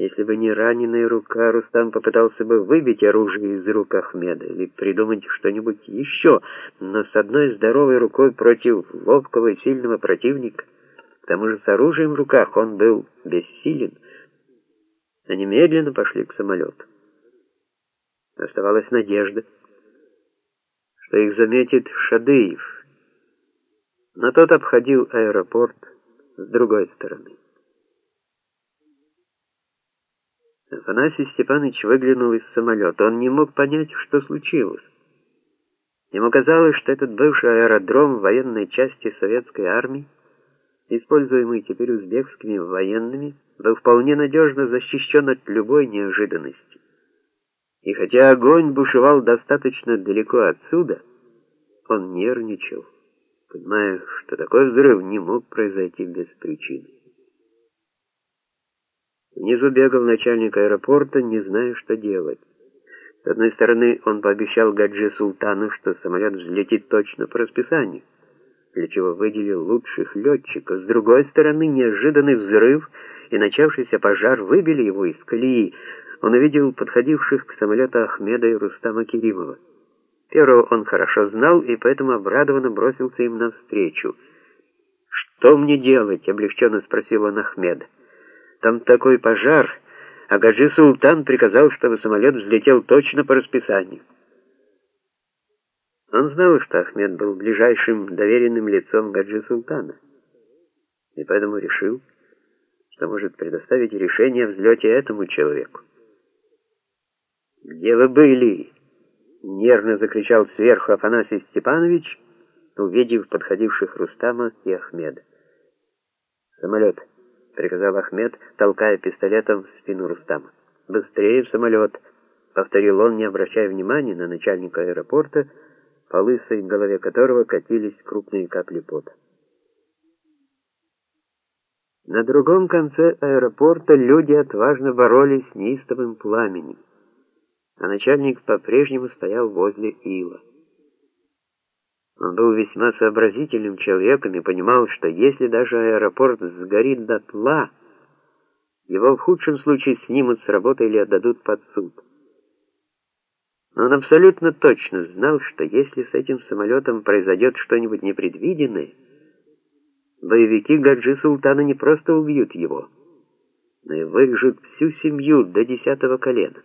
Если бы не раненая рука, Рустам попытался бы выбить оружие из рук Ахмеда или придумать что-нибудь еще, но с одной здоровой рукой против ловкого и сильного противника, к тому же с оружием в руках, он был бессилен. Они медленно пошли к самолету. Оставалась надежда, что их заметит Шадыев, но тот обходил аэропорт с другой стороны. Афанасий Степанович выглянул из самолета. Он не мог понять, что случилось. Ему казалось, что этот бывший аэродром военной части советской армии, используемый теперь узбекскими военными, был вполне надежно защищен от любой неожиданности. И хотя огонь бушевал достаточно далеко отсюда, он нервничал, понимая, что такой взрыв не мог произойти без причины. Внизу бегал начальник аэропорта, не зная, что делать. С одной стороны, он пообещал Гаджи Султану, что самолет взлетит точно по расписанию, для чего выделил лучших летчиков. С другой стороны, неожиданный взрыв и начавшийся пожар выбили его из колеи. Он увидел подходивших к самолету Ахмеда и Рустама Керимова. Первого он хорошо знал и поэтому обрадованно бросился им навстречу. «Что мне делать?» — облегченно спросил он Ахмеда. Там такой пожар, а Гаджи Султан приказал, чтобы самолет взлетел точно по расписанию. Он знал, что Ахмед был ближайшим доверенным лицом Гаджи Султана, и поэтому решил, что может предоставить решение о взлете этому человеку. «Где вы были?» — нервно закричал сверху Афанасий Степанович, увидев подходивших Рустама и Ахмеда. «Самолет» приказал Ахмед, толкая пистолетом в спину Рустама. «Быстрее в самолет!» — повторил он, не обращая внимания на начальника аэропорта, по лысой голове которого катились крупные капли пота. На другом конце аэропорта люди отважно боролись с неистовым пламенем, а начальник по-прежнему стоял возле ила. Он был весьма сообразительным человеком и понимал, что если даже аэропорт сгорит дотла, его в худшем случае снимут с работы или отдадут под суд. Но он абсолютно точно знал, что если с этим самолетом произойдет что-нибудь непредвиденное, боевики Гаджи Султана не просто убьют его, но и вырежут всю семью до десятого колена.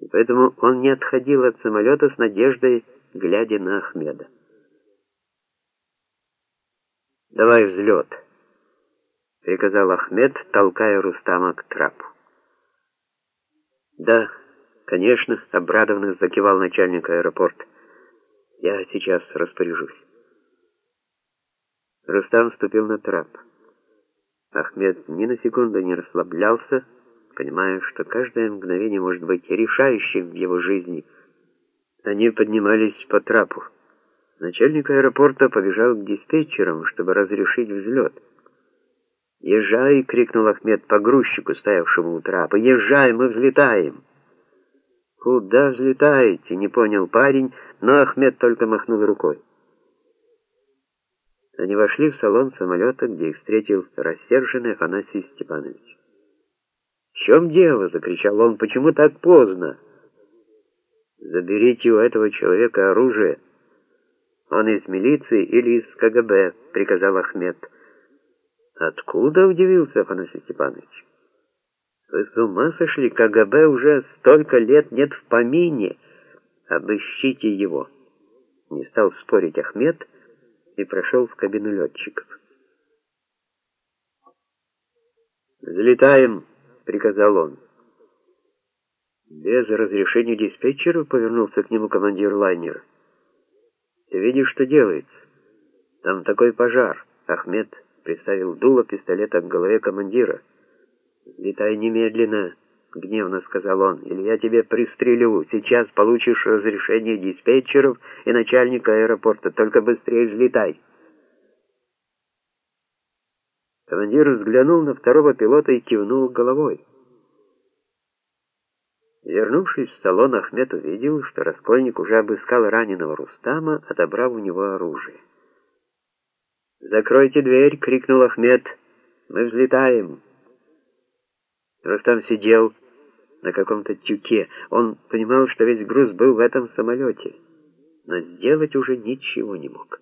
И поэтому он не отходил от самолета с надеждой, глядя на Ахмеда. «Давай взлет», — приказал Ахмед, толкая Рустама к трапу. «Да, конечно», — обрадованно закивал начальник аэропорта. «Я сейчас распоряжусь». Рустам вступил на трап. Ахмед ни на секунду не расслаблялся, понимая, что каждое мгновение может быть решающим в его жизни — они поднимались по трапу. Начальник аэропорта побежал к диспетчерам, чтобы разрешить взлет. «Езжай!» — крикнул Ахмед погрузчику, стоявшему у трапа. «Езжай, мы взлетаем!» «Куда взлетаете?» — не понял парень, но Ахмед только махнул рукой. Они вошли в салон самолета, где их встретил рассерженный Афанасий Степанович. «В чем дело?» — закричал он. «Почему так поздно?» Заберите у этого человека оружие. Он из милиции или из КГБ, приказал Ахмед. Откуда, удивился Афанасий Степанович. Вы с ума сошли, КГБ уже столько лет нет в помине. Обыщите его. Не стал спорить Ахмед и прошел в кабину летчиков. «Взлетаем», — приказал он. Без разрешения диспетчера повернулся к нему командир лайнера. «Ты видишь, что делается? Там такой пожар!» Ахмед приставил дуло пистолета к голове командира. «Летай немедленно!» — гневно сказал он. «Или я тебя пристрелю. Сейчас получишь разрешение диспетчеров и начальника аэропорта. Только быстрее взлетай!» Командир взглянул на второго пилота и кивнул головой. Вернувшись в салон, Ахмед увидел, что Раскольник уже обыскал раненого Рустама, отобрав у него оружие. «Закройте дверь!» — крикнул Ахмед. «Мы взлетаем!» Рустам сидел на каком-то тюке. Он понимал, что весь груз был в этом самолете, но сделать уже ничего не мог.